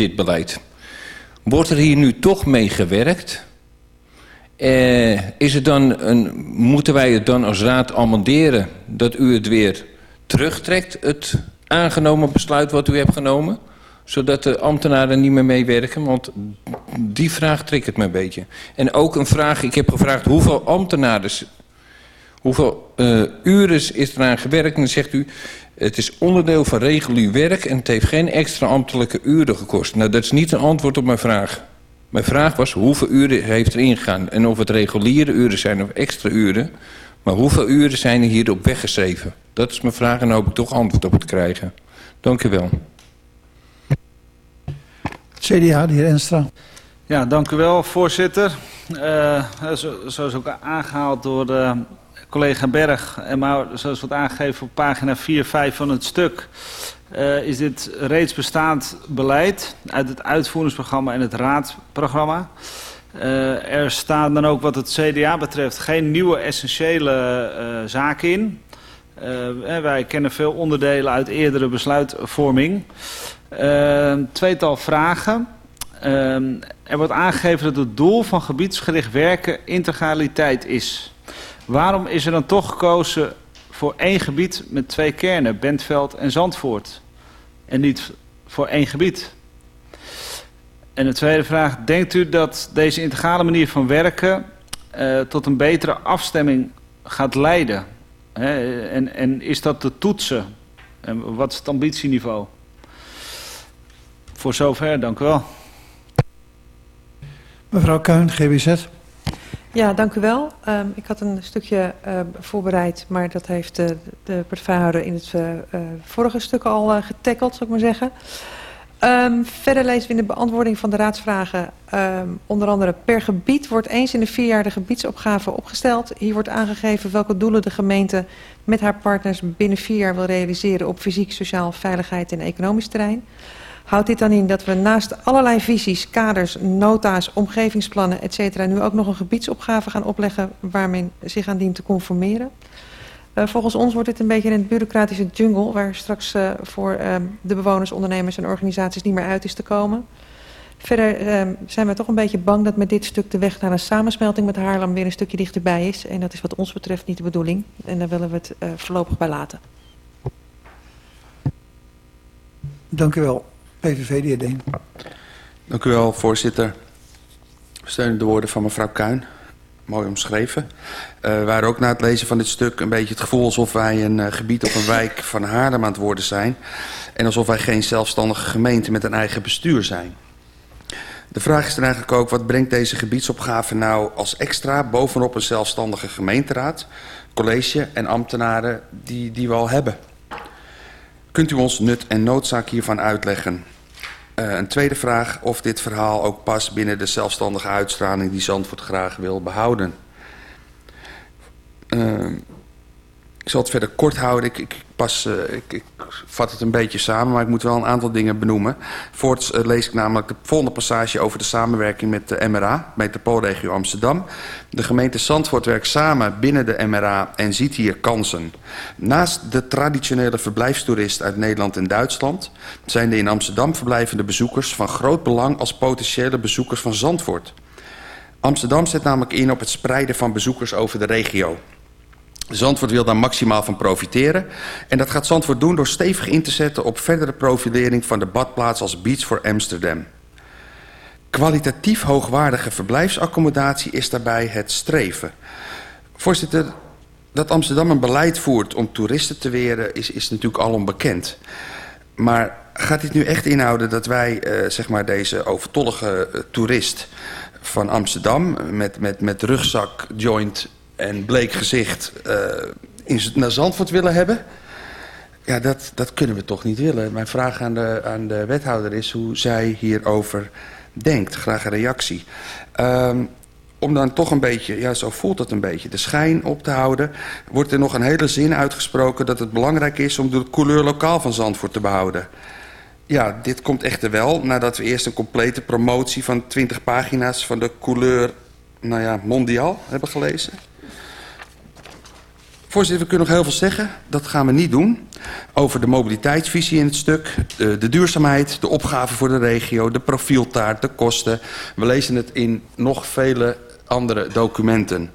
dit beleid. Wordt er hier nu toch mee gewerkt? Uh, is het dan een, moeten wij het dan als raad amenderen dat u het weer terugtrekt, het aangenomen besluit wat u hebt genomen? Zodat de ambtenaren niet meer meewerken, want die vraag het me een beetje. En ook een vraag, ik heb gevraagd hoeveel ambtenaren, hoeveel uh, uren is eraan gewerkt? En zegt u, het is onderdeel van regulier werk en het heeft geen extra ambtelijke uren gekost. Nou, dat is niet een antwoord op mijn vraag. Mijn vraag was hoeveel uren heeft er ingegaan en of het reguliere uren zijn of extra uren. Maar hoeveel uren zijn er hierop weggeschreven? Dat is mijn vraag en daar hoop ik toch antwoord op te krijgen. Dank u wel. CDA, de heer Enstra. Ja, dank u wel, voorzitter. Uh, zoals ook aangehaald door de collega Berg, en maar zoals wordt aangegeven op pagina 4, 5 van het stuk, uh, is dit reeds bestaand beleid uit het uitvoeringsprogramma en het raadprogramma. Uh, er staan dan ook wat het CDA betreft geen nieuwe essentiële uh, zaken in. wij kennen veel onderdelen uit eerdere besluitvorming. tweetal vragen. er wordt aangegeven dat het doel van gebiedsgericht werken integraliteit is. Waarom is er dan toch gekozen voor één gebied met twee kernen, Bentveld en Zandvoort? En niet voor één gebied? En de tweede vraag, denkt u dat deze integrale manier van werken uh, tot een betere afstemming gaat leiden? En, en is dat te toetsen? En wat is het ambitieniveau? Voor zover, dank u wel. Mevrouw Kuin, GBZ. Ja, dank u wel. Um, ik had een stukje uh, voorbereid, maar dat heeft uh, de portefeuillehouder in het uh, vorige stuk al getackeld, zou ik maar zeggen. Um, verder lezen we in de beantwoording van de raadsvragen onder andere per gebied wordt eens in de vier jaar de gebiedsopgave opgesteld. Hier wordt aangegeven welke doelen de gemeente met haar partners binnen vier jaar wil realiseren op fysiek, sociaal, veiligheid en economisch terrein. Houdt dit dan in dat we naast allerlei visies, kaders, nota's, omgevingsplannen, etc. nu ook nog een gebiedsopgave gaan opleggen waar men zich aan dient te conformeren? Uh, volgens ons wordt dit een beetje een bureaucratische jungle waar straks uh, voor uh, de bewoners, ondernemers en organisaties niet meer uit is te komen. Verder zijn we toch een beetje bang dat met dit stuk de weg naar een samensmelting met Haarlem weer een stukje dichterbij is. En dat is wat ons betreft niet de bedoeling. En daar willen we het voorlopig bij laten. Dank u wel. PVV, de heer Deen. Dank u wel, voorzitter. We steunen de woorden van mevrouw Kuin. Mooi omschreven. Uh, we waren ook na het lezen van dit stuk een beetje het gevoel alsof wij een uh, gebied of een wijk van Haarlem aan het worden zijn. En alsof wij geen zelfstandige gemeente met een eigen bestuur zijn. De vraag is dan eigenlijk ook, wat brengt deze gebiedsopgave nou als extra bovenop een zelfstandige gemeenteraad, college en ambtenaren die, die we al hebben? Kunt u ons nut en noodzaak hiervan uitleggen? Uh, een tweede vraag of dit verhaal ook past binnen de zelfstandige uitstraling die Zandvoort graag wil behouden. Uh, zal het verder kort houden. Ik, ik, pas, uh, ik, ik, vat het een beetje samen, maar ik moet wel een aantal dingen benoemen. Voorts uh, lees ik namelijk de volgende passage over de samenwerking met de MRA, Metropoolregio Amsterdam. De gemeente Zandvoort werkt samen binnen de MRA en ziet hier kansen. Naast de traditionele verblijfstoerist uit Nederland en Duitsland... zijn de in Amsterdam verblijvende bezoekers van groot belang als potentiële bezoekers van Zandvoort. Amsterdam zet namelijk in op het spreiden van bezoekers over de regio... Zandvoort wil daar maximaal van profiteren. En dat gaat Zandvoort doen door stevig in te zetten op verdere profilering van de badplaats als Beach voor Amsterdam. Kwalitatief hoogwaardige verblijfsaccommodatie is daarbij het streven. Voorzitter, dat Amsterdam een beleid voert om toeristen te weren is, is natuurlijk al onbekend. Maar gaat dit nu echt inhouden dat wij uh, zeg maar deze overtollige uh, toerist van Amsterdam met, met, met rugzak, joint en bleek gezicht uh, in, naar Zandvoort willen hebben. Ja, dat, dat kunnen we toch niet willen. Mijn vraag aan de, aan de wethouder is hoe zij hierover denkt. Graag een reactie. Um, om dan toch een beetje, ja zo voelt het een beetje, de schijn op te houden... wordt er nog een hele zin uitgesproken dat het belangrijk is... om de couleur lokaal van Zandvoort te behouden. Ja, dit komt echter wel nadat we eerst een complete promotie van 20 pagina's... van de couleur, nou ja, mondiaal hebben gelezen. Voorzitter, we kunnen nog heel veel zeggen. Dat gaan we niet doen. Over de mobiliteitsvisie in het stuk, de, duurzaamheid, de opgave voor de regio, de profieltaart, de kosten. We lezen het in nog vele andere documenten.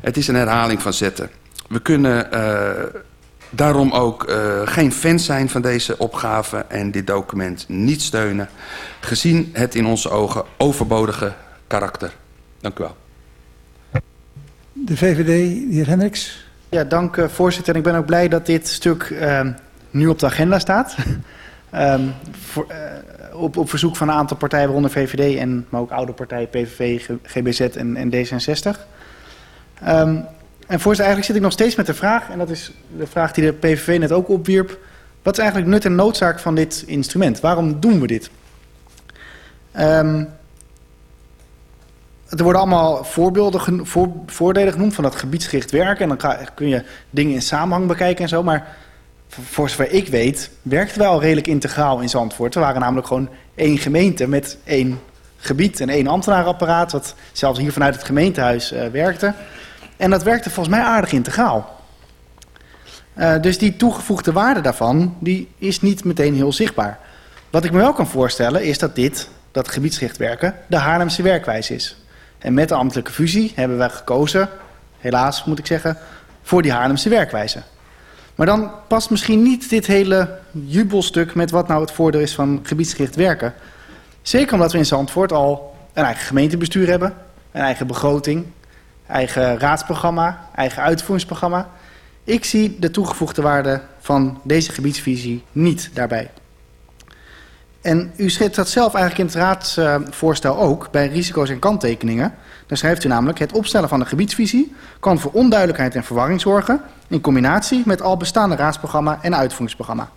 Het is een herhaling van zetten. We kunnen uh, daarom ook uh, geen fan zijn van deze opgave en dit document niet steunen, gezien het in onze ogen overbodige karakter. Dank u wel. De VVD, de heer Hendricks. Ja, dank uh, voorzitter. En ik ben ook blij dat dit stuk uh, nu op de agenda staat. um, voor, uh, op, op verzoek van een aantal partijen, waaronder VVD en maar ook oude partijen, PVV, GBZ en, en D66. Um, en voorzitter, eigenlijk zit ik nog steeds met de vraag, en dat is de vraag die de PVV net ook opwierp. Wat is eigenlijk nut en noodzaak van dit instrument? Waarom doen we dit? Um, er worden allemaal voorbeelden, voor, voordelen genoemd van dat gebiedsgericht werken. En dan kun je dingen in samenhang bekijken en zo. Maar voor zover ik weet, werkten wij al redelijk integraal in Zandvoort. We waren namelijk gewoon één gemeente met één gebied en één ambtenaarapparaat. Wat zelfs hier vanuit het gemeentehuis uh, werkte. En dat werkte volgens mij aardig integraal. Uh, dus die toegevoegde waarde daarvan, die is niet meteen heel zichtbaar. Wat ik me wel kan voorstellen is dat dit, dat gebiedsgericht werken, de Haarlemse werkwijze is. En met de ambtelijke fusie hebben wij gekozen, helaas moet ik zeggen, voor die Haarlemse werkwijze. Maar dan past misschien niet dit hele jubelstuk met wat nou het voordeel is van gebiedsgericht werken. Zeker omdat we in Zandvoort al een eigen gemeentebestuur hebben, een eigen begroting, eigen raadsprogramma, eigen uitvoeringsprogramma. Ik zie de toegevoegde waarde van deze gebiedsvisie niet daarbij. En u schrijft dat zelf eigenlijk in het raadsvoorstel ook, bij risico's en kanttekeningen. Daar schrijft u namelijk, het opstellen van een gebiedsvisie kan voor onduidelijkheid en verwarring zorgen, in combinatie met al bestaande raadsprogramma en uitvoeringsprogramma.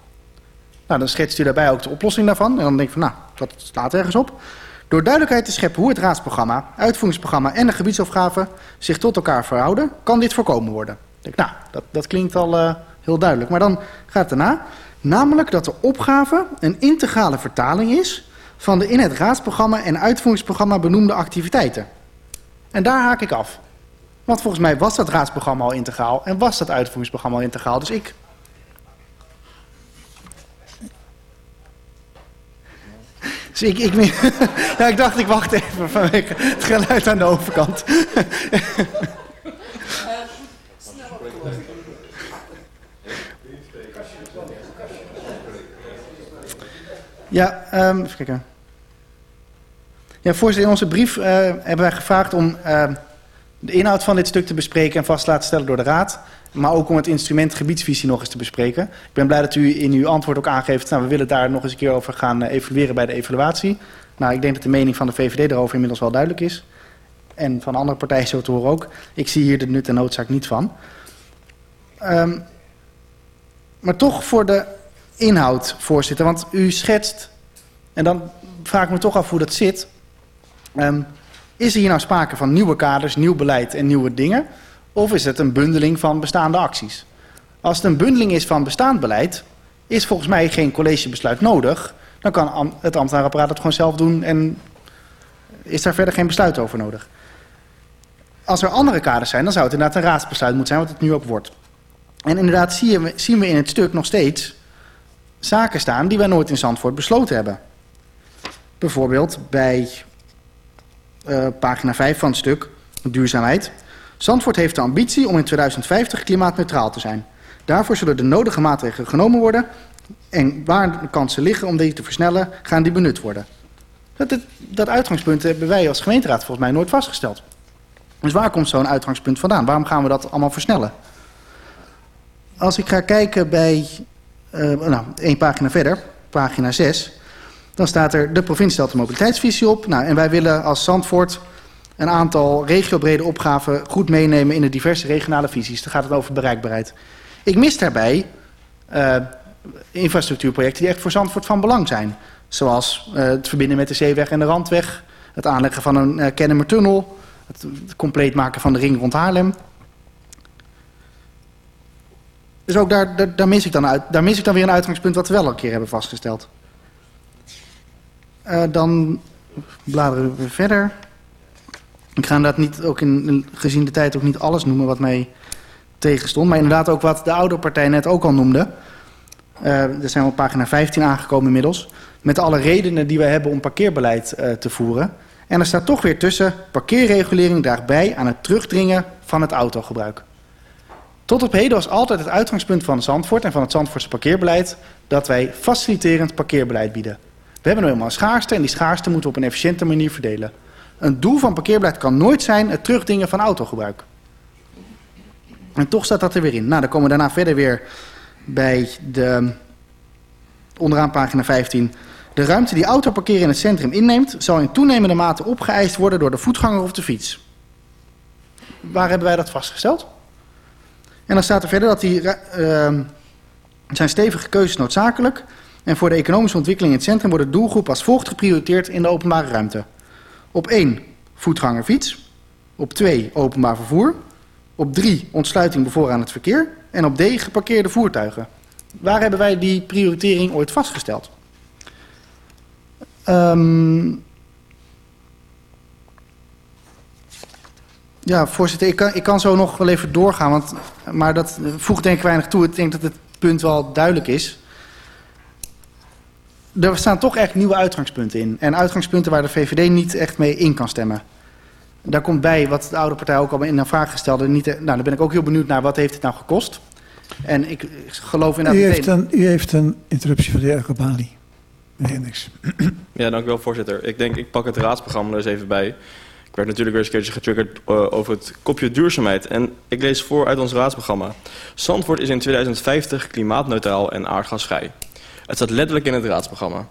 Nou, dan schetst u daarbij ook de oplossing daarvan. En dan denk ik van, nou, dat staat ergens op. Door duidelijkheid te scheppen hoe het raadsprogramma, uitvoeringsprogramma en de gebiedsopgave zich tot elkaar verhouden, kan dit voorkomen worden. Ik denk, nou, dat, dat klinkt al uh, heel duidelijk. Maar dan gaat het daarna. Namelijk dat de opgave een integrale vertaling is van de in het raadsprogramma en uitvoeringsprogramma benoemde activiteiten. En daar haak ik af. Want volgens mij was dat raadsprogramma al integraal en was dat uitvoeringsprogramma al integraal. Dus ik... Dus ik, ik, ja, ik dacht, ik wacht even vanwege het geluid aan de overkant. Ja, um, even kijken. Ja, voorzitter, in onze brief uh, hebben wij gevraagd om uh, de inhoud van dit stuk te bespreken en vast te laten stellen door de Raad. Maar ook om het instrument gebiedsvisie nog eens te bespreken. Ik ben blij dat u in uw antwoord ook aangeeft, nou, we willen daar nog eens een keer over gaan uh, evalueren bij de evaluatie. Nou, ik denk dat de mening van de VVD daarover inmiddels wel duidelijk is. En van andere partijen zo te horen ook. Ik zie hier de nut en noodzaak niet van. Um, maar toch voor de inhoud, voorzitter. Want u schetst, en dan vraag ik me toch af hoe dat zit. Um, is er hier nou sprake van nieuwe kaders, nieuw beleid en nieuwe dingen? Of is het een bundeling van bestaande acties? Als het een bundeling is van bestaand beleid, is volgens mij geen collegebesluit nodig. Dan kan het ambtenaarapparaat het gewoon zelf doen en is daar verder geen besluit over nodig. Als er andere kaders zijn, dan zou het inderdaad een raadsbesluit moeten zijn, wat het nu ook wordt. En inderdaad zien we in het stuk nog steeds zaken staan die wij nooit in Zandvoort besloten hebben. Bijvoorbeeld bij uh, pagina 5 van het stuk, duurzaamheid. Zandvoort heeft de ambitie om in 2050 klimaatneutraal te zijn. Daarvoor zullen de nodige maatregelen genomen worden en waar de kansen liggen om deze te versnellen, gaan die benut worden. Dat, dat uitgangspunt hebben wij als gemeenteraad volgens mij nooit vastgesteld. Dus waar komt zo'n uitgangspunt vandaan? Waarom gaan we dat allemaal versnellen? Als ik ga kijken bij uh, nou, één pagina verder, pagina 6, dan staat er de provincie stelt de mobiliteitsvisie op. Nou, en wij willen als Zandvoort een aantal regiobrede opgaven goed meenemen in de diverse regionale visies. Dan gaat het over bereikbaarheid. Ik mis daarbij uh, infrastructuurprojecten die echt voor Zandvoort van belang zijn. Zoals uh, het verbinden met de zeeweg en de randweg, het aanleggen van een uh, Kennemertunnel, het compleet maken van de ring rond Haarlem. Dus ook daar, daar, mis ik dan uit, daar mis ik dan weer een uitgangspunt wat we wel een keer hebben vastgesteld. Uh, dan bladeren we verder. Ik ga inderdaad niet, ook in, gezien de tijd ook niet alles noemen wat mij tegen stond. Maar inderdaad ook wat de oude partij net ook al noemde. Uh, zijn we op pagina 15 aangekomen inmiddels. Met alle redenen die we hebben om parkeerbeleid uh, te voeren. En er staat toch weer tussen parkeerregulering daarbij aan het terugdringen van het autogebruik. Tot op heden was altijd het uitgangspunt van Zandvoort en van het Zandvoortse parkeerbeleid dat wij faciliterend parkeerbeleid bieden. We hebben nu eenmaal een schaarste en die schaarste moeten we op een efficiënte manier verdelen. Een doel van parkeerbeleid kan nooit zijn het terugdringen van autogebruik. En toch staat dat er weer in. Nou, dan komen we daarna verder weer bij de onderaan pagina 15. De ruimte die autoparkeren in het centrum inneemt, zal in toenemende mate opgeëist worden door de voetganger of de fiets. Waar hebben wij dat vastgesteld? En dan staat er verder dat die, uh, zijn stevige keuzes noodzakelijk. En voor de economische ontwikkeling in het centrum wordt de doelgroep als volgt geprioriteerd in de openbare ruimte. Op 1 voetganger fiets. Op 2 openbaar vervoer. Op 3 ontsluiting bevoor aan het verkeer. En op D geparkeerde voertuigen. Waar hebben wij die prioritering ooit vastgesteld? Um, ja, voorzitter, ik kan, ik kan zo nog wel even doorgaan, want, maar dat voegt denk ik weinig toe. Ik denk dat het punt wel duidelijk is. Er staan toch echt nieuwe uitgangspunten in. En uitgangspunten waar de VVD niet echt mee in kan stemmen. Daar komt bij wat de oude partij ook al in een vraag gestelde. Niet, nou, dan ben ik ook heel benieuwd naar wat heeft het nou gekost. En ik geloof inderdaad... U heeft een, u heeft een interruptie van de heer Akabali. Meneer niks. Ja, dank u wel, voorzitter. Ik denk, ik pak het raadsprogramma er eens even bij. Werd natuurlijk weer eens een keertje getriggerd uh, over het kopje duurzaamheid. En ik lees voor uit ons raadsprogramma. Zandvoort is in 2050 klimaatneutraal en aardgasvrij. Het staat letterlijk in het raadsprogramma.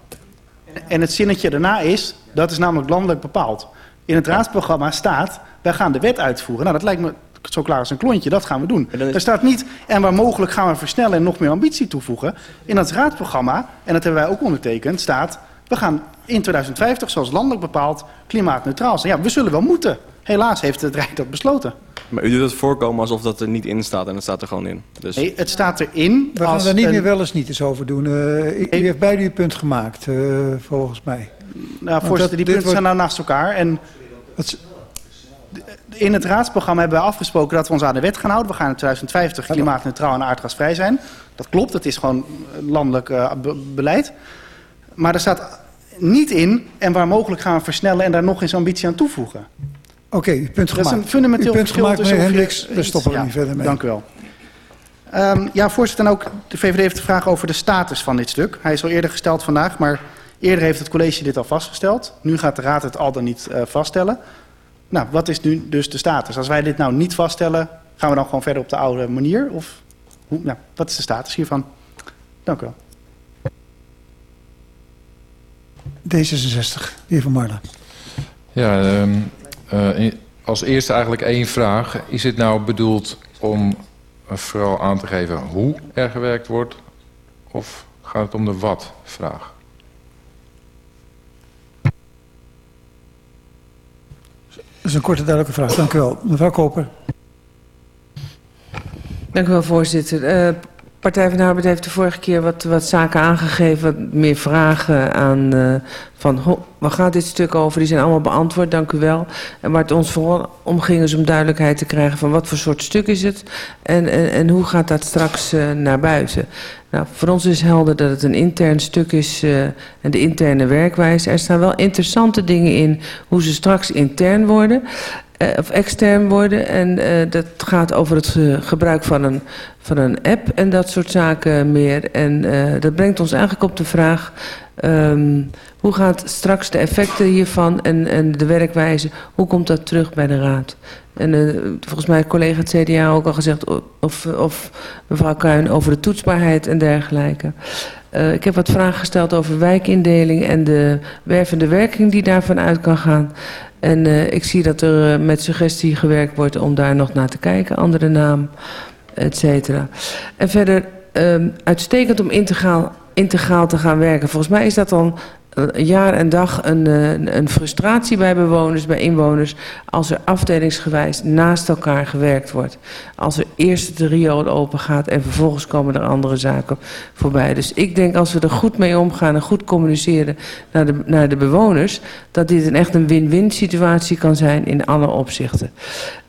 En het zinnetje daarna is, dat is namelijk landelijk bepaald. In het raadsprogramma staat, wij gaan de wet uitvoeren. Nou, dat lijkt me zo klaar als een klontje, dat gaan we doen. Is... Er staat niet, en waar mogelijk gaan we versnellen en nog meer ambitie toevoegen. In het raadsprogramma, en dat hebben wij ook ondertekend, staat... we gaan in 2050, zoals landelijk bepaald, klimaatneutraal zijn. Ja, we zullen wel moeten. Helaas heeft het Rijk dat besloten. Maar u doet het voorkomen alsof dat er niet in staat en het staat er gewoon in. Dus... Nee, het staat erin. We gaan er niet een... meer wel eens niet eens over doen. Uh, u, u heeft beide uw punt gemaakt, uh, volgens mij. Nou, voorzitter, die punten wordt... zijn nou naast elkaar. En het... in het raadsprogramma hebben we afgesproken dat we ons aan de wet gaan houden. We gaan in 2050 klimaatneutraal en aardgasvrij zijn. Dat klopt, het is gewoon landelijk uh, beleid. Maar er staat niet in en waar mogelijk gaan we versnellen en daar nog eens ambitie aan toevoegen. Oké, okay, uw punt gemaakt. Dat is een fundamenteel punt verschil gemaakt, meneer Hendricks. We stoppen er ja, niet verder mee. Dank u wel. Um, ja, voorzitter, en ook de VVD heeft de vraag over de status van dit stuk. Hij is al eerder gesteld vandaag, maar eerder heeft het college dit al vastgesteld. Nu gaat de raad het al dan niet uh, vaststellen. Nou, wat is nu dus de status? Als wij dit nou niet vaststellen, gaan we dan gewoon verder op de oude manier? Of hoe, nou, wat is de status hiervan? Dank u wel. D66, de heer Van Marla. Ja, um, uh, als eerste eigenlijk één vraag. Is het nou bedoeld om vooral aan te geven hoe er gewerkt wordt? Of gaat het om de wat-vraag? Dat is een korte duidelijke vraag. Dank u wel. Mevrouw Koper. Dank u wel, voorzitter. Uh, Partij van de Arbeid heeft de vorige keer wat, wat zaken aangegeven, wat meer vragen aan uh, van waar gaat dit stuk over? Die zijn allemaal beantwoord, dank u wel. En waar het ons vooral om ging is om duidelijkheid te krijgen van wat voor soort stuk is het en, en, en hoe gaat dat straks uh, naar buiten. Nou, voor ons is helder dat het een intern stuk is uh, en de interne werkwijze. Er staan wel interessante dingen in hoe ze straks intern worden. Uh, of extern worden. En dat gaat over het gebruik van een, van een app en dat soort zaken meer. En dat brengt ons eigenlijk op de vraag... Um, hoe gaat straks de effecten hiervan en, en de werkwijze... hoe komt dat terug bij de raad? En volgens mij heeft collega het CDA ook al gezegd... of, of mevrouw Kuin over de toetsbaarheid en dergelijke... Uh, ik heb wat vragen gesteld over wijkindeling en de wervende werking die daarvan uit kan gaan. En uh, ik zie dat er met suggestie gewerkt wordt om daar nog naar te kijken, andere naam, et cetera. En verder um, uitstekend om integraal, integraal te gaan werken. Volgens mij is dat dan eh, jaar en dag een, een, een frustratie bij bewoners, bij inwoners... als er afdelingsgewijs naast elkaar gewerkt wordt. Als er eerst de riool open gaat en vervolgens komen er andere zaken voorbij. Dus ik denk als we er goed mee omgaan en goed communiceren naar de, naar de bewoners... dat dit een echt een win-win situatie kan zijn in alle opzichten.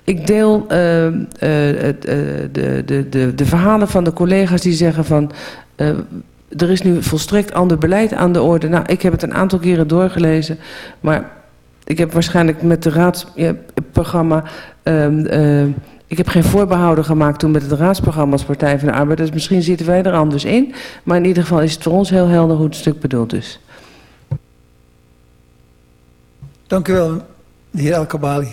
Ik deel uh, uh, de, de, de, de verhalen van de collega's die zeggen van... Uh, er is nu volstrekt ander beleid aan de orde. Nou, ik heb het een aantal keren doorgelezen, maar ik heb waarschijnlijk met het raadsprogramma... Uh, ik heb geen voorbehouden gemaakt toen met het raadsprogramma als Partij van de Arbeid. Dus misschien zitten wij er anders in. Maar in ieder geval is het voor ons heel helder hoe het stuk bedoeld is. Dank u wel, de heer El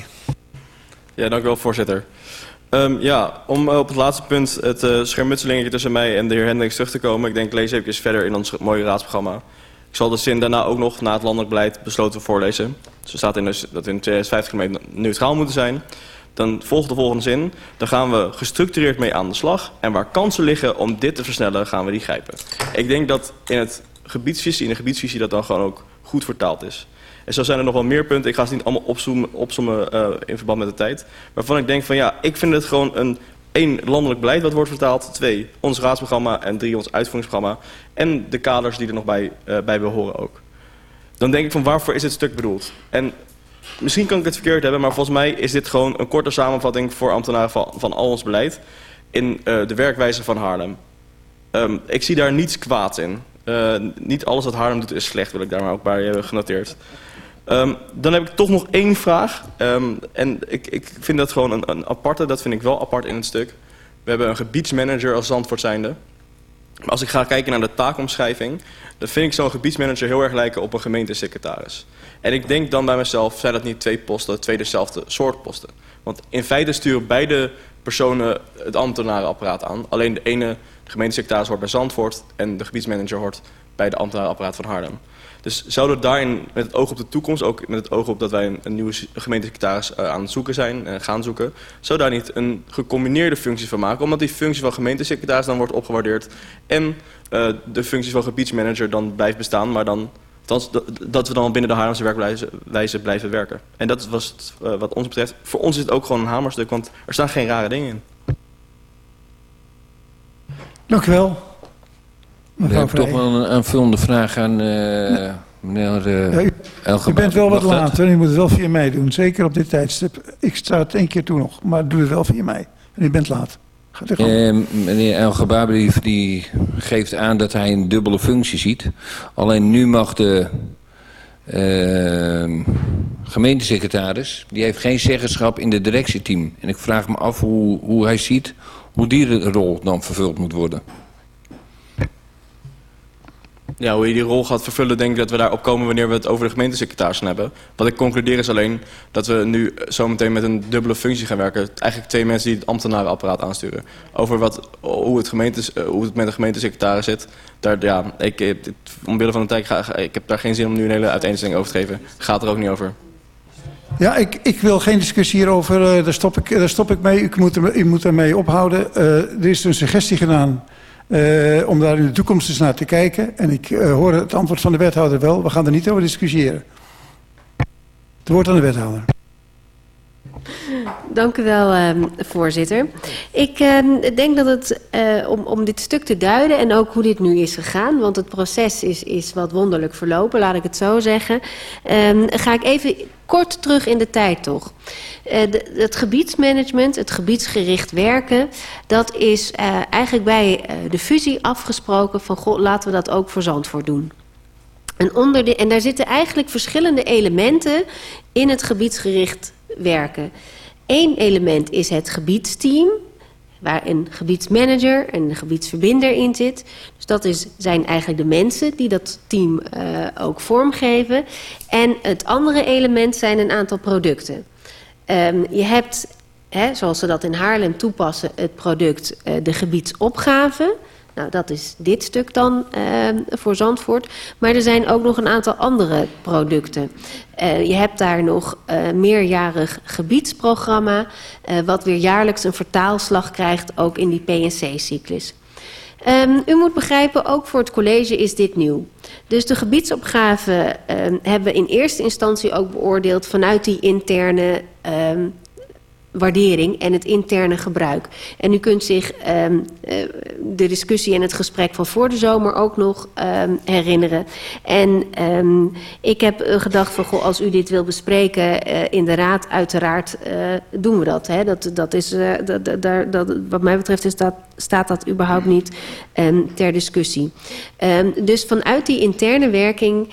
Ja, dank u wel, voorzitter. Um, ja, om op het laatste punt het uh, schermutselingetje tussen mij en de heer Hendricks terug te komen. Ik denk, lees even verder in ons mooie raadsprogramma. Ik zal de zin daarna ook nog na het landelijk beleid besloten voorlezen. Dus er staat in dus dat in 2050 gemeenten neutraal moeten zijn. Dan volgt de volgende zin. Dan gaan we gestructureerd mee aan de slag. En waar kansen liggen om dit te versnellen, gaan we die grijpen. Ik denk dat in het gebiedsvisie, in de gebiedsvisie dat dan gewoon ook goed vertaald is. En zo zijn er nog wel meer punten. Ik ga ze niet allemaal opzoomen, opzommen uh, in verband met de tijd. Waarvan ik denk van ja, ik vind het gewoon een... één, landelijk beleid wat wordt vertaald. Twee, ons raadsprogramma. En drie, ons uitvoeringsprogramma. En de kaders die er nog bij, uh, bij behoren ook. Dan denk ik van waarvoor is dit stuk bedoeld? En misschien kan ik het verkeerd hebben, maar volgens mij is dit gewoon een korte samenvatting voor ambtenaren van, van al ons beleid in uh, de werkwijze van Haarlem. Um, ik zie daar niets kwaad in. Niet alles wat Haarlem doet is slecht, wil ik daar maar ook bij hebben genoteerd. Um, dan heb ik toch nog één vraag. Um, en ik, ik vind dat gewoon een, een aparte, dat vind ik wel apart in het stuk. We hebben een gebiedsmanager als Zandvoort zijnde. Maar als ik ga kijken naar de taakomschrijving... dan vind ik zo'n gebiedsmanager heel erg lijken op een gemeentesecretaris. En ik denk dan bij mezelf, zijn dat niet twee posten, twee dezelfde soort posten? Want in feite sturen beide personen het ambtenarenapparaat aan. Alleen de ene gemeentesecretaris hoort bij Zandvoort... en de gebiedsmanager hoort bij de ambtenarenapparaat van Haarlem. Dus zouden we daarin met het oog op de toekomst, ook met het oog op dat wij een, een nieuwe gemeentesecretaris uh, aan het zoeken zijn en uh, gaan zoeken, zou daar niet een gecombineerde functie van maken? Omdat die functie van gemeentesecretaris dan wordt opgewaardeerd en uh, de functie van gebiedsmanager dan blijft bestaan, maar dan dat, dat we dan binnen de Haarlemse werkwijze blijven werken. En dat was het, wat ons betreft. Voor ons is het ook gewoon een hamerstuk, want er staan geen rare dingen in. Dank u wel. Ik heb toch wel een aanvullende vraag aan uh, meneer uh, ja, u, bent wel wat laat, u moet het wel via mij doen. Zeker op dit tijdstip. Ik sta het één keer toe nog, maar doe het wel via mij. En u bent laat. Uh, meneer El die geeft aan dat hij een dubbele functie ziet. Alleen nu mag de uh, gemeentesecretaris, die heeft geen zeggenschap in het directieteam. En ik vraag me af hoe, hoe hij ziet hoe die rol dan vervuld moet worden. Ja, hoe je die rol gaat vervullen, denk ik dat we daarop komen wanneer we het over de gemeentesecretaris hebben. Wat ik concludeer is alleen dat we nu zometeen met een dubbele functie gaan werken. Eigenlijk twee mensen die het ambtenarenapparaat aansturen. Over wat, hoe, het gemeentes, hoe het met de gemeentesecretaris zit. Daar, ja, ik, omwille van de tijd, ga, ik heb daar geen zin om nu een hele uiteenzetting over te geven. Gaat er ook niet over. Ja, ik, ik wil geen discussie hierover. Uh, daar, stop ik, daar stop ik mee. U moet, u moet ermee ophouden. Uh, er is een suggestie gedaan uh, om daar in de toekomst eens naar te kijken. En ik uh, hoor het antwoord van de wethouder wel. We gaan er niet over discussiëren. Het woord aan de wethouder. Dank u wel, uh, voorzitter. Ik uh, denk dat het, uh, om, om dit stuk te duiden en ook hoe dit nu is gegaan, want het proces is, is wat wonderlijk verlopen, laat ik het zo zeggen, um, ga ik even kort terug in de tijd toch. De, het gebiedsmanagement, het gebiedsgericht werken, dat is eigenlijk bij de fusie afgesproken van, goh, laten we dat ook voor Zandvoort doen. En, onder de, en daar zitten eigenlijk verschillende elementen in het gebiedsgericht werken. Eén element is het gebiedsteam, waar een gebiedsmanager en een gebiedsverbinder in zit. Dus dat is, zijn eigenlijk de mensen die dat team uh, ook vormgeven. En het andere element zijn een aantal producten. Um, je hebt, hè, zoals ze dat in Haarlem toepassen, het product uh, de gebiedsopgave... Nou, dat is dit stuk dan uh, voor Zandvoort. Maar er zijn ook nog een aantal andere producten. Uh, je hebt daar nog uh, meerjarig gebiedsprogramma... wat weer jaarlijks een vertaalslag krijgt, ook in die PNC-cyclus. Um, u moet begrijpen, ook voor het college is dit nieuw. Dus de gebiedsopgave um, hebben we in eerste instantie ook beoordeeld vanuit die interne waardering en het interne gebruik. En u kunt zich um, de discussie en het gesprek van voor de zomer ook nog um, herinneren. En um, ik heb gedacht van, goh, als u dit wil bespreken uh, in de raad, uiteraard doen we dat. Hè? Dat, dat is, dat, dat, dat, wat mij betreft is dat, staat dat überhaupt niet ter discussie. dus vanuit die interne werking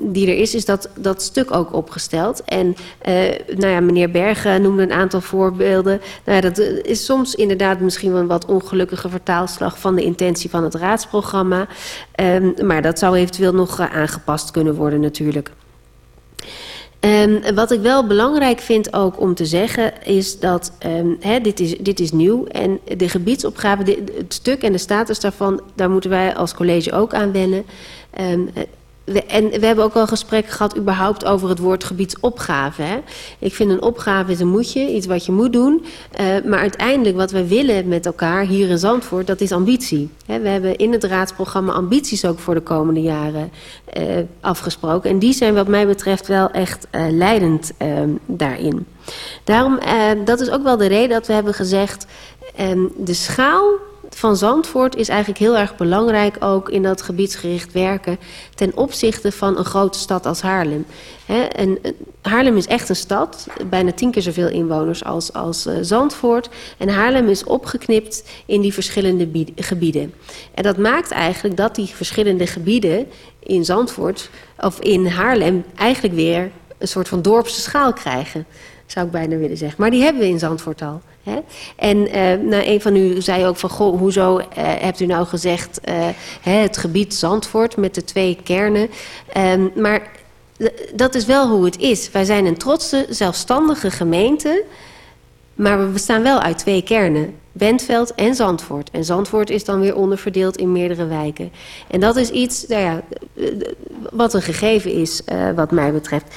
die er is, is dat, dat stuk ook opgesteld. En uh, nou ja, meneer Bergen noemde een aantal voorbeelden. Nou ja, dat is soms inderdaad misschien wel een wat ongelukkige vertaalslag van de intentie van het raadsprogramma. Um, maar dat zou eventueel nog uh, aangepast kunnen worden natuurlijk. Um, wat ik wel belangrijk vind ook om te zeggen is dat um, hè, dit, is, dit is nieuw en de gebiedsopgave, de, het stuk en de status daarvan, daar moeten wij als college ook aan wennen. Um, we, en we hebben ook al gesprekken gehad überhaupt over het woord gebiedsopgave. Hè? Ik vind een opgave is een moetje, iets wat je moet doen. Uh, maar uiteindelijk wat we willen met elkaar hier in Zandvoort, dat is ambitie. Hè? We hebben in het raadsprogramma ambities ook voor de komende jaren uh, afgesproken. En die zijn wat mij betreft wel echt uh, leidend daarin. Daarom, dat is ook wel de reden dat we hebben gezegd, de schaal van Zandvoort is eigenlijk heel erg belangrijk ook in dat gebiedsgericht werken ten opzichte van een grote stad als Haarlem. En, Haarlem is echt een stad, bijna tien keer zoveel inwoners als, als uh, Zandvoort. En Haarlem is opgeknipt in die verschillende gebieden. En dat maakt eigenlijk dat die verschillende gebieden in Zandvoort of in Haarlem eigenlijk weer een soort van dorpse schaal krijgen. Zou ik bijna willen zeggen. Maar die hebben we in Zandvoort al. Hè? En uh, nou, een van u zei ook van, goh, hoezo uh, hebt u nou gezegd hè, het gebied Zandvoort met de twee kernen. Um, maar dat is wel hoe het is. Wij zijn een trotse, zelfstandige gemeente, maar we bestaan wel uit twee kernen. Bentveld en Zandvoort. En Zandvoort is dan weer onderverdeeld in meerdere wijken. En dat is iets nou ja, wat een gegeven is, wat mij betreft.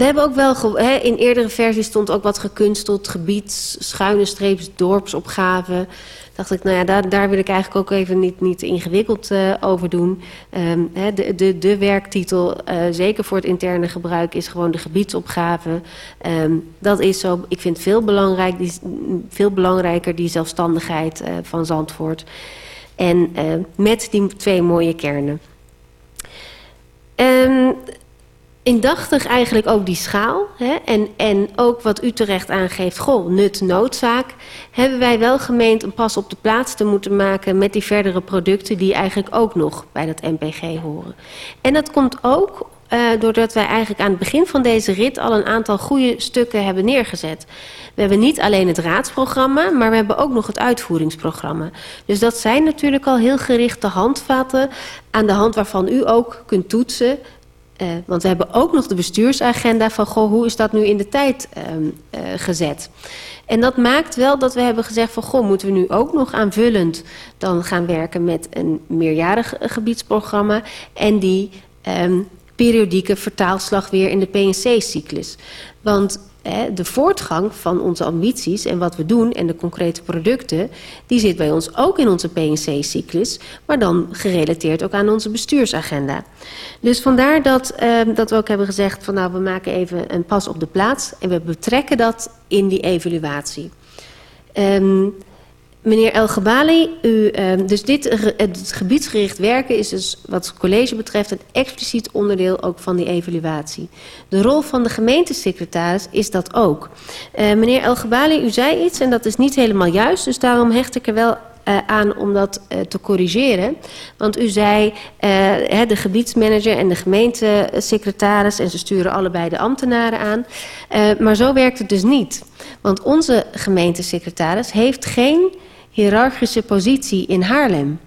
We hebben ook wel, hè, in eerdere versies stond ook wat gekunsteld, gebied, schuine streeps, dorpsopgave. Dacht ik, nou ja, daar, daar wil ik eigenlijk ook even niet, niet ingewikkeld uh, over doen. Hè, de, de, de werktitel, uh, zeker voor het interne gebruik, is gewoon de gebiedsopgave. Um, dat is zo, ik vind veel, belangrijk, die, veel belangrijker die zelfstandigheid uh, van Zandvoort. En met die twee mooie kernen. Um, indachtig eigenlijk ook die schaal hè, en, en ook wat u terecht aangeeft, goh, nut, noodzaak, hebben wij wel gemeend een pas op de plaats te moeten maken met die verdere producten die eigenlijk ook nog bij dat MPG horen. En dat komt ook uh, doordat wij eigenlijk aan het begin van deze rit al een aantal goede stukken hebben neergezet. We hebben niet alleen het raadsprogramma, maar we hebben ook nog het uitvoeringsprogramma. Dus dat zijn natuurlijk al heel gerichte handvatten aan de hand waarvan u ook kunt toetsen uh, want we hebben ook nog de bestuursagenda van goh, hoe is dat nu in de tijd um, uh, gezet. En dat maakt wel dat we hebben gezegd van goh, moeten we nu ook nog aanvullend dan gaan werken met een meerjarig gebiedsprogramma en die um, periodieke vertaalslag weer in de PNC-cyclus. Want de voortgang van onze ambities en wat we doen en de concrete producten, die zit bij ons ook in onze PNC-cyclus, maar dan gerelateerd ook aan onze bestuursagenda. Dus vandaar dat, uh, dat we ook hebben gezegd van nou we maken even een pas op de plaats en we betrekken dat in die evaluatie. Um, Meneer El Gabali, u, uh, dus dit, het gebiedsgericht werken is dus wat het college betreft een expliciet onderdeel ook van die evaluatie. De rol van de gemeentesecretaris is dat ook. Uh, meneer El Gabali, u zei iets en dat is niet helemaal juist, dus daarom hecht ik er wel uh, aan om dat uh, te corrigeren. Want u zei hè, de gebiedsmanager en de gemeentesecretaris... en ze sturen allebei de ambtenaren aan. maar zo werkt het dus niet. Want onze gemeentesecretaris heeft geen hiërarchische positie in Haarlem.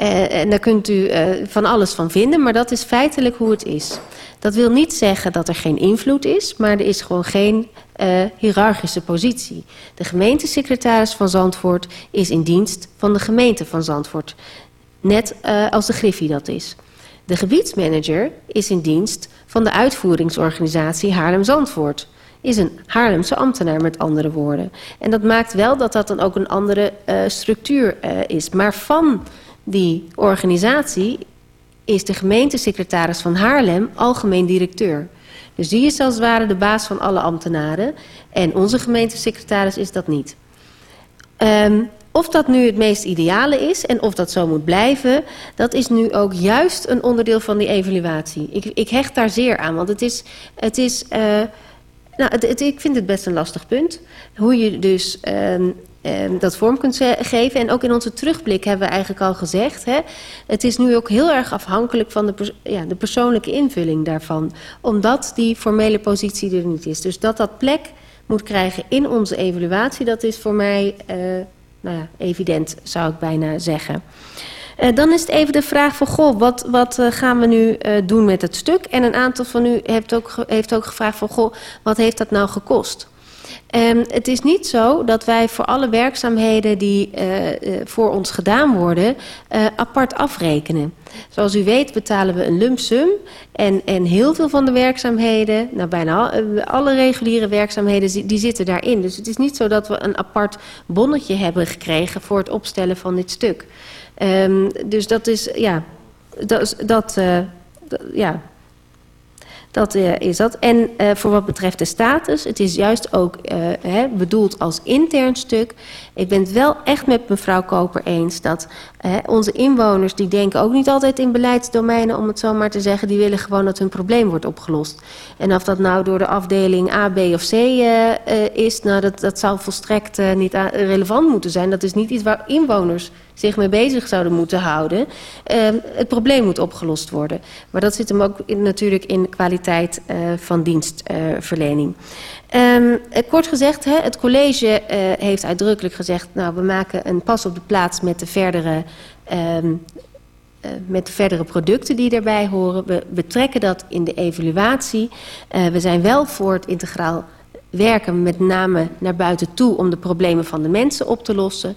Uh, en daar kunt u uh, van alles van vinden, maar dat is feitelijk hoe het is. Dat wil niet zeggen dat er geen invloed is, maar er is gewoon geen uh, hiërarchische positie. De gemeentesecretaris van Zandvoort is in dienst van de gemeente van Zandvoort. Net als de Griffie dat is. De gebiedsmanager is in dienst van de uitvoeringsorganisatie Haarlem-Zandvoort is een Haarlemse ambtenaar, met andere woorden. En dat maakt wel dat dat dan ook een andere uh, structuur uh, is. Maar van die organisatie is de gemeentesecretaris van Haarlem algemeen directeur. Dus die is als ware de baas van alle ambtenaren. En onze gemeentesecretaris is dat niet. Um, of dat nu het meest ideale is en of dat zo moet blijven... dat is nu ook juist een onderdeel van die evaluatie. Ik, ik hecht daar zeer aan, want het is... Het is uh, nou, ik vind het best een lastig punt. Hoe je dus um, um, dat vorm kunt geven. En ook in onze terugblik hebben we eigenlijk al gezegd... Hè, het is nu ook heel erg afhankelijk van de, ja, de persoonlijke invulling daarvan. Omdat die formele positie er niet is. Dus dat dat plek moet krijgen in onze evaluatie... dat is voor mij... Uh, nou ja, evident zou ik bijna zeggen. Uh, dan is het even de vraag van, goh, wat, wat uh, gaan we nu uh, doen met het stuk? En een aantal van u heeft ook, heeft ook gevraagd van, goh, wat heeft dat nou gekost? Um, het is niet zo dat wij voor alle werkzaamheden die voor ons gedaan worden apart afrekenen. Zoals u weet betalen we een lump sum en, en heel veel van de werkzaamheden, nou bijna al, alle reguliere werkzaamheden, die zitten daarin. Dus het is niet zo dat we een apart bonnetje hebben gekregen voor het opstellen van dit stuk. Um, dus dat is, ja, dat, dat, uh, ja, dat uh, is dat. En uh, voor wat betreft de status, het is juist ook hè, bedoeld als intern stuk. Ik ben het wel echt met mevrouw Koper eens dat onze inwoners, die denken ook niet altijd in beleidsdomeinen, om het zo maar te zeggen, die willen gewoon dat hun probleem wordt opgelost. En of dat nou door de afdeling A, B of C is, nou dat, dat zou volstrekt niet relevant moeten zijn. Dat is niet iets waar inwoners zich mee bezig zouden moeten houden. Uh, het probleem moet opgelost worden. Maar dat zit hem ook natuurlijk in kwaliteit van dienstverlening. Um, kort gezegd, hè, het college heeft uitdrukkelijk gezegd... nou, we maken een pas op de plaats met de verdere... Um, uh, met de verdere producten die daarbij horen. We betrekken dat in de evaluatie. Uh, we zijn wel voor het integraal werken met name naar buiten toe... om de problemen van de mensen op te lossen.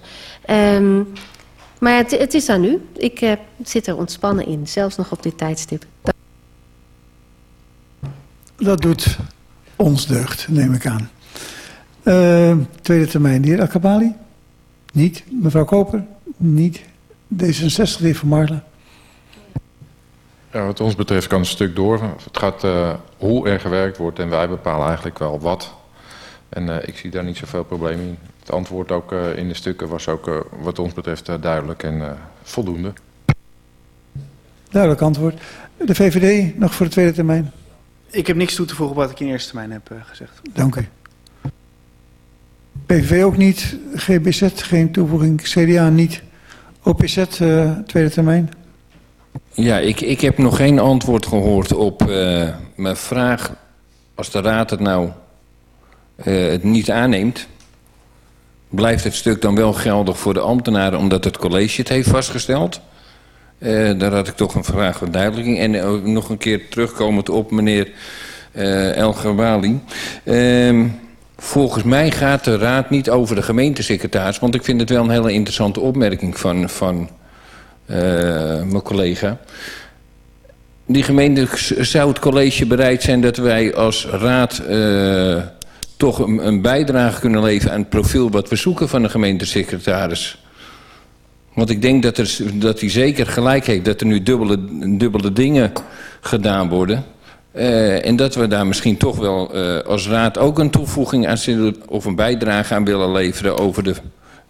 Um, maar het, het is aan u. Ik uh, zit er ontspannen in, zelfs nog op dit tijdstip. Dat doet ons deugd, neem ik aan. Uh, tweede termijn, de heer Akabali? Niet. Mevrouw Koper? Niet. D66, de heer Van Marlen? Ja, wat ons betreft kan het stuk door. Het gaat uh, hoe er gewerkt wordt en wij bepalen eigenlijk wel wat. En uh, ik zie daar niet zoveel problemen in. Het antwoord ook uh, in de stukken was ook uh, wat ons betreft uh, duidelijk en voldoende. Duidelijk antwoord. De VVD nog voor de tweede termijn? Ik heb niks toe te voegen op wat ik in de eerste termijn heb gezegd. Dank u. PVV ook niet. GBZ geen toevoeging. CDA niet. OPZ tweede termijn? Ja, ik, ik heb nog geen antwoord gehoord op mijn vraag. Als de raad het nou het niet aanneemt blijft het stuk dan wel geldig voor de ambtenaren... omdat het college het heeft vastgesteld? Uh, daar had ik toch een vraag van duidelijking. En uh, nog een keer terugkomend op meneer uh, El Gabali. Uh, volgens mij gaat de raad niet over de gemeentesecretaris... want ik vind het wel een hele interessante opmerking van, van mijn collega... Die gemeente zou het college bereid zijn dat wij als raad toch een, een bijdrage kunnen leveren aan het profiel wat we zoeken van de gemeentesecretaris. Want ik denk dat, er, dat hij zeker gelijk heeft dat er nu dubbele, dubbele dingen gedaan worden. Uh, en dat we daar misschien toch wel uh, als raad ook een toevoeging aan of een bijdrage aan willen leveren over de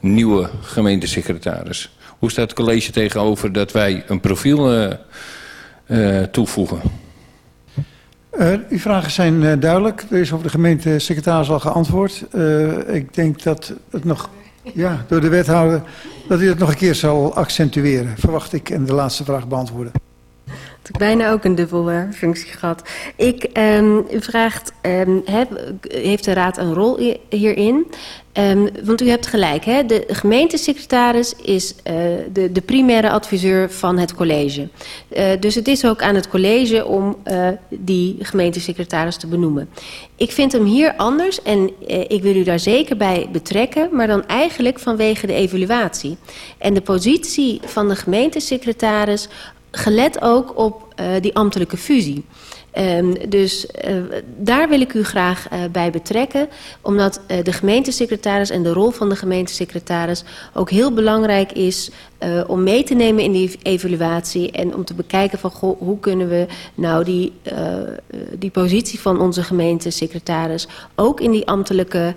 nieuwe gemeentesecretaris. Hoe staat het college tegenover dat wij een profiel uh, toevoegen? Uw vragen zijn duidelijk. Er is over de gemeentesecretaris al geantwoord. Ik denk dat het nog, ja, door de wethouder, dat hij het nog een keer zal accentueren. Verwacht ik en de laatste vraag beantwoorden. Ik bijna ook een dubbele functie gehad. Ik um, vraagt, heb, heeft de raad een rol hierin? Um, want u hebt gelijk, hè? de gemeentesecretaris is uh, de, de primaire adviseur van het college. Uh, dus het is ook aan het college om uh, die gemeentesecretaris te benoemen. Ik vind hem hier anders en ik wil u daar zeker bij betrekken, maar dan eigenlijk vanwege de evaluatie. En de positie van de gemeentesecretaris gelet ook op uh, die ambtelijke fusie. Um, dus uh, daar wil ik u graag uh, bij betrekken, omdat uh, de gemeentesecretaris en de rol van de gemeentesecretaris ook heel belangrijk is om mee te nemen in die evaluatie en om te bekijken van goh, hoe kunnen we nou die, die positie van onze gemeentesecretaris ook in die ambtelijke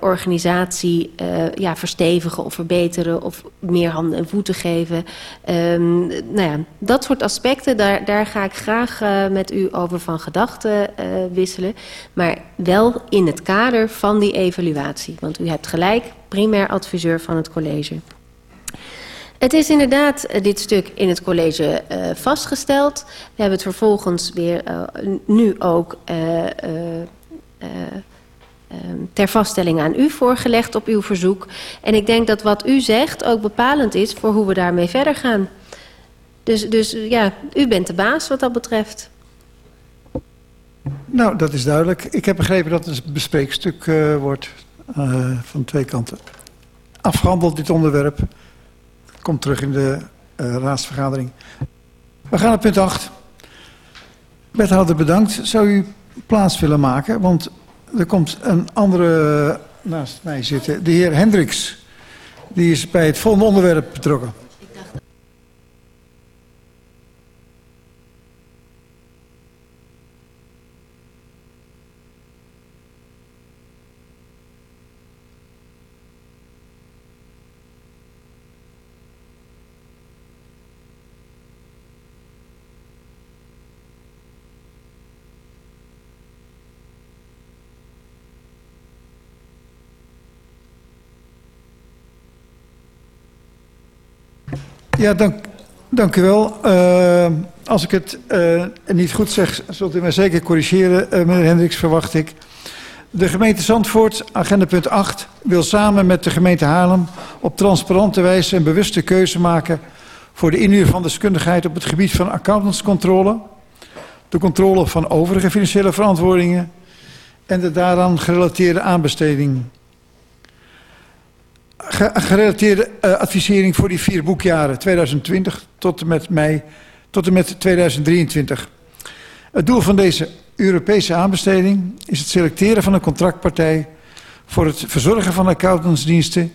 organisatie ja, verstevigen of verbeteren of meer handen en voeten geven. Um, nou ja, dat soort aspecten, daar, daar ga ik graag met u over van gedachten wisselen, maar wel in het kader van die evaluatie. Want u hebt gelijk, primair adviseur van het college. Het is inderdaad uh, dit stuk in het college uh, vastgesteld. We hebben het vervolgens weer nu ook ter vaststelling aan u voorgelegd op uw verzoek. En ik denk dat wat u zegt ook bepalend is voor hoe we daarmee verder gaan. Dus, dus ja, u bent de baas wat dat betreft. Nou, dat is duidelijk. Ik heb begrepen dat het een bespreekstuk wordt van twee kanten. Afgehandeld dit onderwerp komt terug in de uh, raadsvergadering. We gaan naar punt 8. Wethouder bedankt. Zou u plaats willen maken? Want er komt een andere naast mij zitten. De heer Hendricks. Die is bij het volgende onderwerp betrokken. Ja, dank, dank u wel. Uh, als ik het uh, niet goed zeg, zult u mij zeker corrigeren, uh, meneer Hendricks, verwacht ik. De gemeente Zandvoort, agenda punt 8, wil samen met de gemeente Haarlem op transparante wijze een bewuste keuze maken voor de inhuur van deskundigheid op het gebied van accountantscontrole, de controle van overige financiële verantwoordingen en de daaraan gerelateerde aanbesteding gerelateerde uh, advisering voor die vier boekjaren 2020 tot en met mei tot en met 2023. Het doel van deze Europese aanbesteding is het selecteren van een contractpartij voor het verzorgen van accountantsdiensten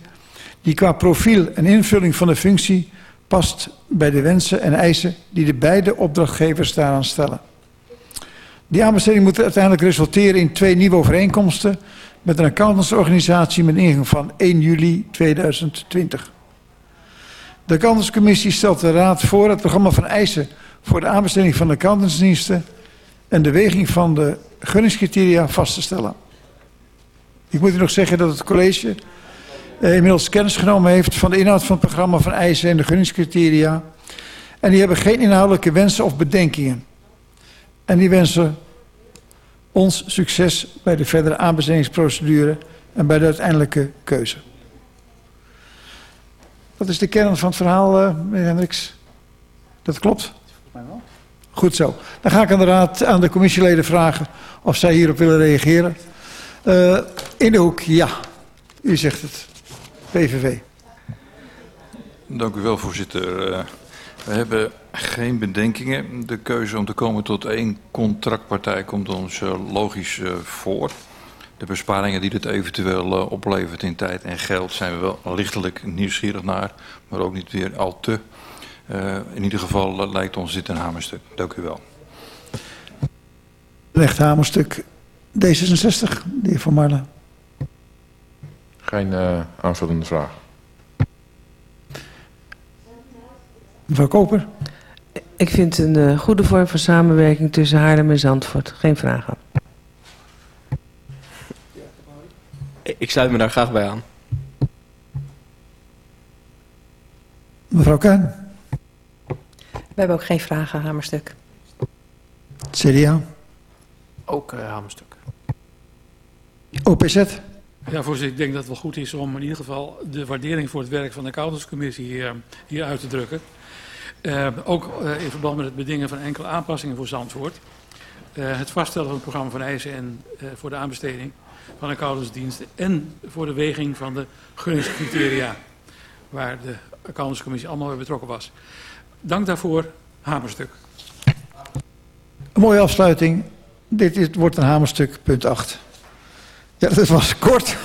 die qua profiel en invulling van de functie past bij de wensen en eisen die de beide opdrachtgevers daaraan stellen. Die aanbesteding moet uiteindelijk resulteren in twee nieuwe overeenkomsten met een accountantsorganisatie met ingang van 1 juli 2020. De accountantscommissie stelt de Raad voor het programma van eisen voor de aanbesteding van de accountantsdiensten en de weging van de gunningscriteria vast te stellen. Ik moet u nog zeggen dat het college eh, inmiddels kennis genomen heeft van de inhoud van het programma van eisen en de gunningscriteria. En die hebben geen inhoudelijke wensen of bedenkingen. En die wensen ons succes bij de verdere aanbestedingsprocedure en bij de uiteindelijke keuze. Dat is de kern van het verhaal, uh, meneer Hendricks. Dat klopt? Goed zo. Dan ga ik aan de raad, aan de commissieleden vragen of zij hierop willen reageren. Uh, in de hoek, ja. U zegt het. PVV. Dank u wel, voorzitter. Uh, we hebben geen bedenkingen. De keuze om te komen tot één contractpartij komt ons uh, logisch uh, voor. De besparingen die dit eventueel uh, oplevert in tijd en geld zijn we wel lichtelijk nieuwsgierig naar, maar ook niet weer al te. in ieder geval lijkt ons dit een hamerstuk. Dank u wel. Legt hamerstuk D66, de heer Van Marlen. Geen aanvullende vraag. Mevrouw Koper. Ik vind het een uh, goede vorm van samenwerking tussen Haarlem en Zandvoort. Geen vragen. Ik sluit me daar graag bij aan. Mevrouw Kuijn. We hebben ook geen vragen, Hamerstuk. CDA. Ook uh, Hamerstuk. OPZ. Ja, voorzitter, ik denk dat het wel goed is om in ieder geval de waardering voor het werk van de accountantscommissie hier, hier uit te drukken. Uh, ook uh, in verband met het bedingen van enkele aanpassingen voor Zandvoort. Uh, het vaststellen van het programma van eisen en voor de aanbesteding van accountantsdiensten. En voor de weging van de gunningscriteria. Waar de accountantscommissie allemaal bij betrokken was. Dank daarvoor, Hamerstuk. Een mooie afsluiting. Dit is, wordt een hamerstuk, punt 8. Ja, dat was kort.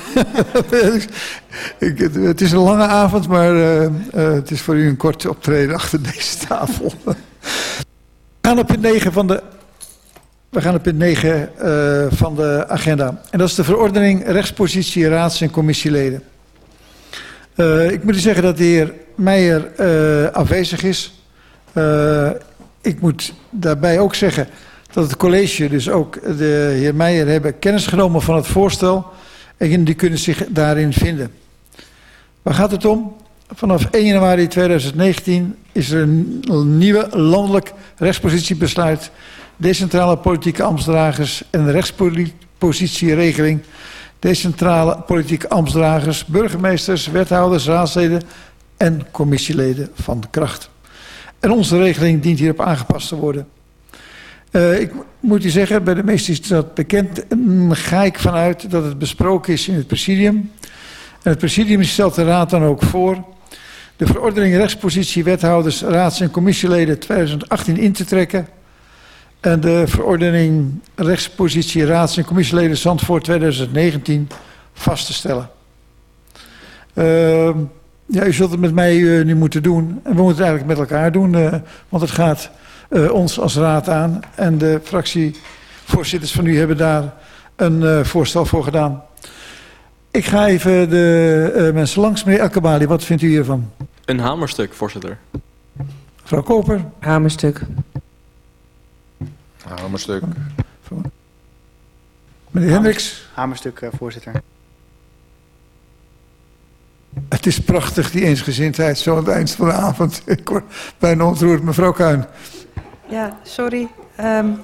Het, is een lange avond, maar uh, uh, het is voor u een kort optreden achter deze tafel. We gaan op punt 9 van de, we gaan op punt 9 uh, van de agenda. En dat is de verordening rechtspositie raads- en commissieleden. ik moet u zeggen dat de heer Meijer afwezig is. ik moet daarbij ook zeggen dat het college, dus ook de heer Meijer, hebben kennis genomen van het voorstel. En die kunnen zich daarin vinden. Waar gaat het om? Vanaf 1 januari 2019 is er een nieuwe landelijk rechtspositiebesluit. Decentrale politieke ambtsdragers en rechtspositieregeling. Decentrale politieke ambtsdragers, burgemeesters, wethouders, raadsleden en commissieleden van de kracht. En onze regeling dient hierop aangepast te worden. Uh, ik moet u zeggen, bij de meesten is dat bekend. Ga ik vanuit dat het besproken is in het presidium. En het presidium stelt de raad dan ook voor. De verordening rechtspositie wethouders, raads- en commissieleden 2018 in te trekken. En de verordening rechtspositie raads- en commissieleden Zandvoort 2019 vast te stellen. Uh, ja, u zult het met mij uh, nu moeten doen. En we moeten het eigenlijk met elkaar doen, uh, want het gaat uh, ons als raad aan. En de fractievoorzitters van u hebben daar een uh, voorstel voor gedaan. Ik ga even de uh, mensen langs. Meneer Akabali, wat vindt u hiervan? Een hamerstuk, voorzitter. Mevrouw Koper? Hamerstuk. Hamerstuk. Meneer Hendricks? Hamerstuk, voorzitter. Het is prachtig, die eensgezindheid, zo aan het eind van de avond. Ik word bijna ontroerd. Mevrouw Kuin. Ja, sorry. Um,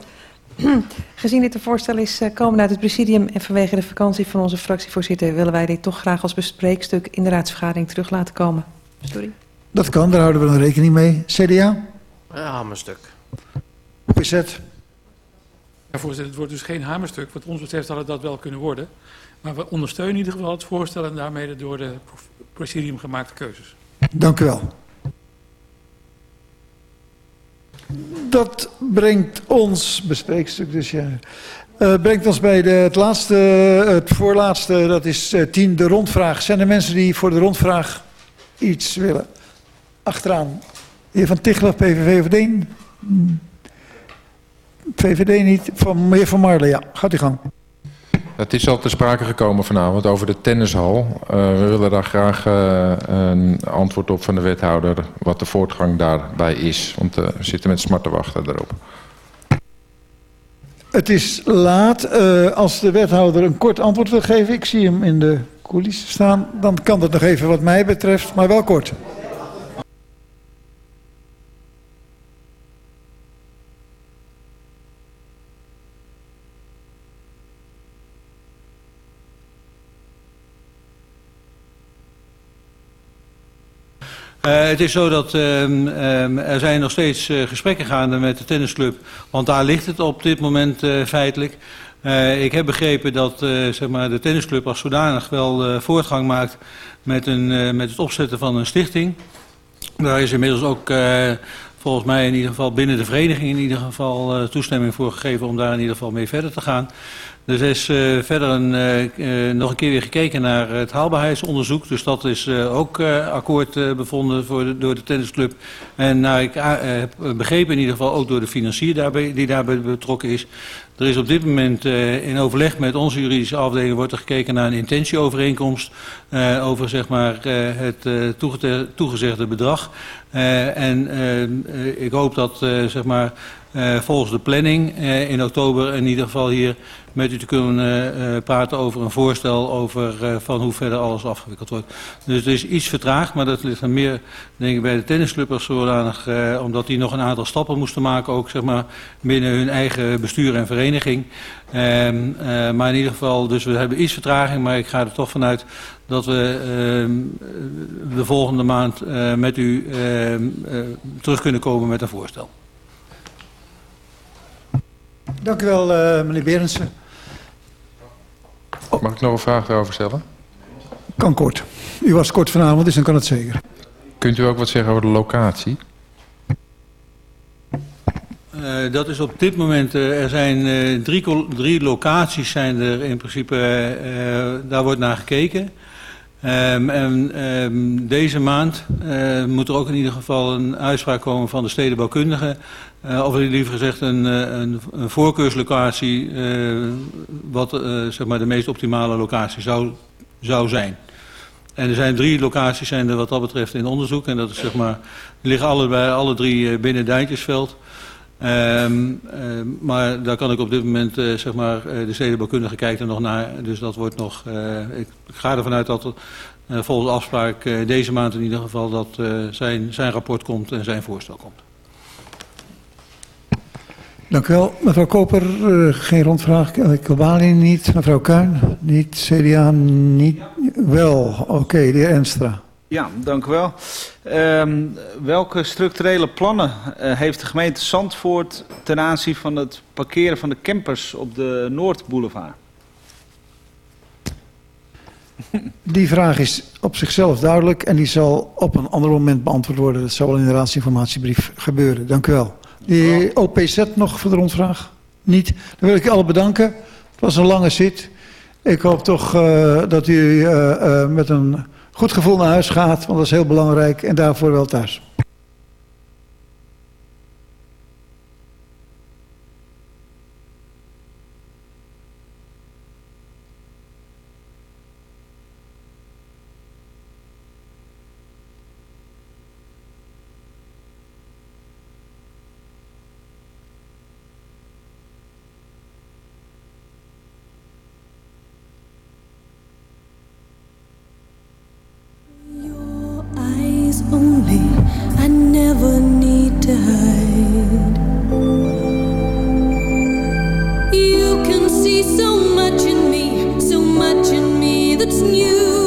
gezien dit een voorstel is uh, komen uit het presidium en vanwege de vakantie van onze fractievoorzitter willen wij dit toch graag als bespreekstuk in de raadsvergadering terug laten komen. Sorry. Dat kan, daar houden we dan rekening mee. CDA? Ja, hamerstuk. OPZ? Ja, voorzitter, het wordt dus geen hamerstuk. Wat ons betreft had het dat wel kunnen worden. Maar we ondersteunen in ieder geval het voorstel en daarmee de door de presidium gemaakte keuzes. Dank u wel. Dat brengt ons, bespreekstuk dus ja, uh, brengt ons bij de, het laatste, het voorlaatste, dat is uh, tien, de rondvraag. Zijn er mensen die voor de rondvraag iets willen? Achteraan. De heer Van Tichler, PVV of Deen? VVD niet. Van meneer Van Marle, ja. Gaat u gang. Het is al te sprake gekomen vanavond over de tennishal. Uh, we willen daar graag uh, een antwoord op van de wethouder wat de voortgang daarbij is. Want uh, we zitten met smart te wachten daarop. Het is laat. als de wethouder een kort antwoord wil geven, ik zie hem in de coulissen staan, dan kan dat nog even wat mij betreft, maar wel kort. Uh, het is zo dat uh, um, er zijn nog steeds uh, gesprekken gaande met de tennisclub. Want daar ligt het op dit moment feitelijk. ik heb begrepen dat zeg maar de tennisclub als zodanig wel voortgang maakt met, een, met het opzetten van een stichting. Daar is inmiddels ook volgens mij in ieder geval binnen de vereniging in ieder geval toestemming voor gegeven om daar in ieder geval mee verder te gaan. Dus er is uh, verder een, uh, nog een keer weer gekeken naar het haalbaarheidsonderzoek. Dus dat is ook akkoord bevonden voor door de tennisclub. En nou, ik heb begrepen in ieder geval ook door de financier daarbij, die daarbij betrokken is. Er is op dit moment in overleg met onze juridische afdeling wordt er gekeken naar een intentieovereenkomst over zeg maar, het toegezegde bedrag. en ik hoop dat zeg maar, volgens de planning in oktober in ieder geval hier met u te kunnen uh, praten over een voorstel over uh, van hoe verder alles afgewikkeld wordt. Dus het is iets vertraagd, maar dat ligt dan meer denk ik bij de tennisclub als zodanig, uh, omdat die nog een aantal stappen moesten maken, ook zeg maar binnen hun eigen bestuur en vereniging. Um, maar in ieder geval, dus we hebben iets vertraging, maar ik ga er toch vanuit dat we de volgende maand met u terug kunnen komen met een voorstel. Dank u wel, uh, meneer Berendsen. Oh. Mag ik nog een vraag daarover stellen? Kan kort. U was kort vanavond, dus dan kan het zeker. Kunt u ook wat zeggen over de locatie? Uh, dat is op dit moment, uh, er zijn uh, drie, drie locaties zijn er in principe, daar wordt naar gekeken. Um, en um, deze maand moet er ook in ieder geval een uitspraak komen van de stedenbouwkundige. of liever gezegd een, een, een voorkeurslocatie, wat zeg maar de meest optimale locatie zou, zou zijn. En er zijn drie locaties zijn er wat dat betreft in onderzoek. En dat is zeg maar, liggen allebei, alle drie binnen Duintjesveld. Um, um, maar daar kan ik op dit moment, uh, zeg maar, uh, de stedenbouwkundige kijkt er nog naar. Dus dat wordt nog, uh, ik, ga ervan uit dat volgens afspraak deze maand in ieder geval dat zijn, zijn rapport komt en zijn voorstel komt. Dank u wel. Mevrouw Koper, geen rondvraag. Kobali niet. Mevrouw Kuin niet. CDA niet. Wel. Oké, de heer Enstra. Ja, dank u wel. Um, welke structurele plannen uh, heeft de gemeente Zandvoort ten aanzien van het parkeren van de campers op de Noordboulevard? Die vraag is op zichzelf duidelijk en die zal op een ander moment beantwoord worden. Dat zal wel in de raadsinformatiebrief gebeuren. Dank u wel. De OPZ nog voor de rondvraag? Niet. Dan wil ik u allen bedanken. Het was een lange zit. Ik hoop toch uh, dat u uh, met een goed gevoel naar huis gaat, want dat is heel belangrijk en daarvoor wel thuis. can see so much in me, so much in me that's new.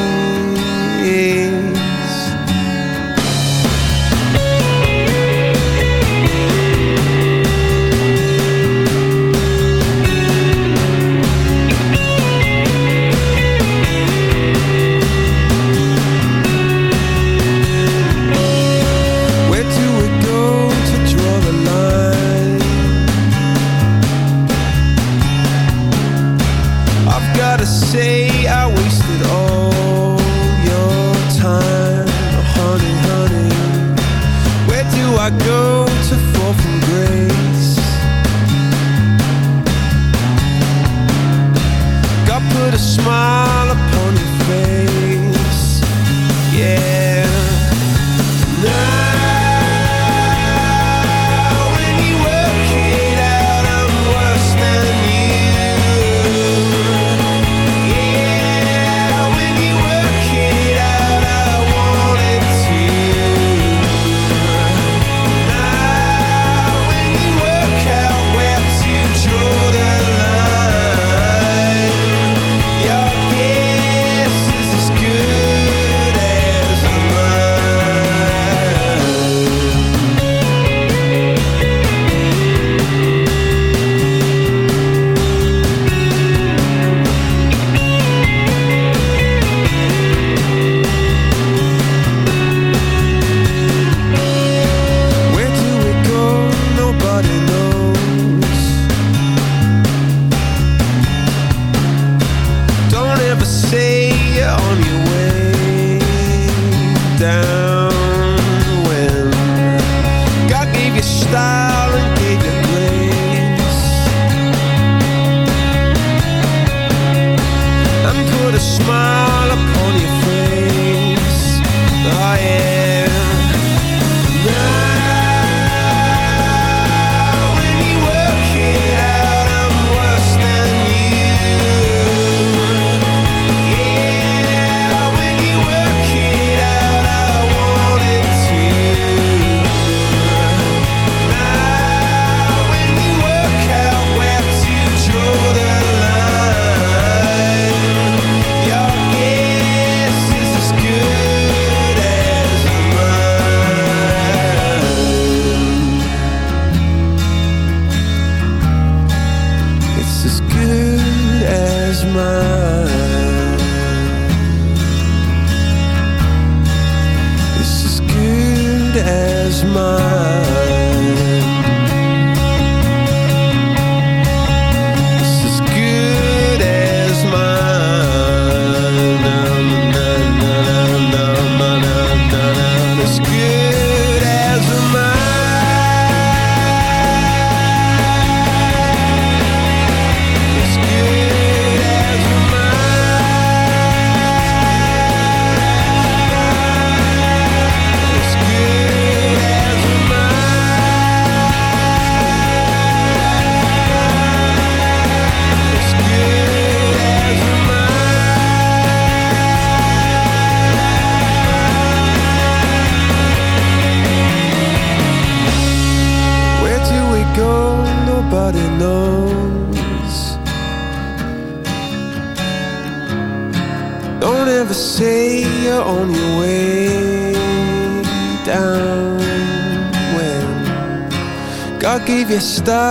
Smile smile God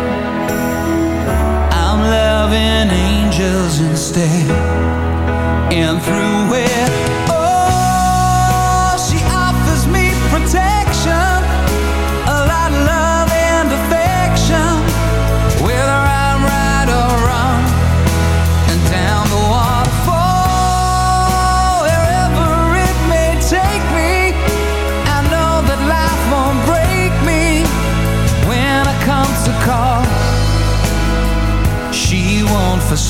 and angels instead, and through it.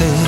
usted